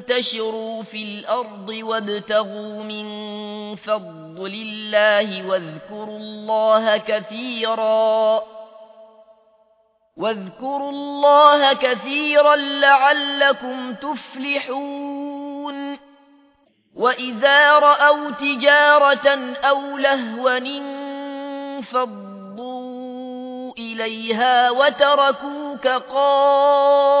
فانتشروا في الأرض وابتغوا من فضل الله واذكروا الله كثيرا واذكروا الله كثيرا لعلكم تفلحون. وإذا رأوا تجارة أو لهوا انفضوا إليها وتركوك قائما.